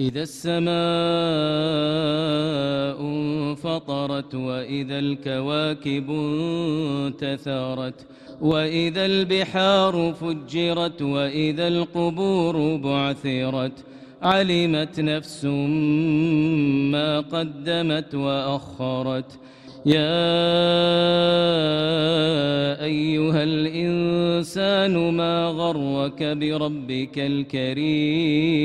إذا السماء انفطرت وإذا الكواكب انتثرت وإذا البحار فجرت وإذا القبور بعثرت علمت نفس ما قدمت وأخرت يا أيها الإنسان ما غرك بربك الكريم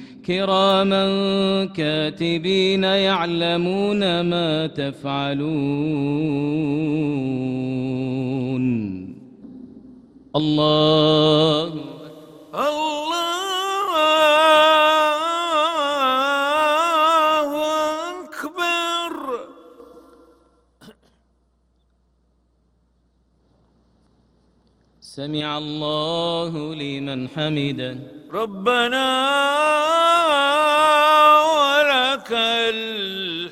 كراما كاتبين يعلمون ما تفعلون. الله الله أكبر. سمع الله لمن حمده. ربنا ولك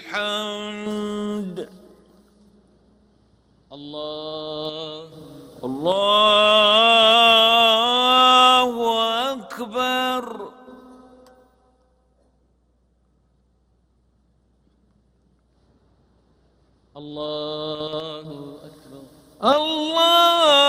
الحمد. الله. الله أكبر. الله أكبر. الله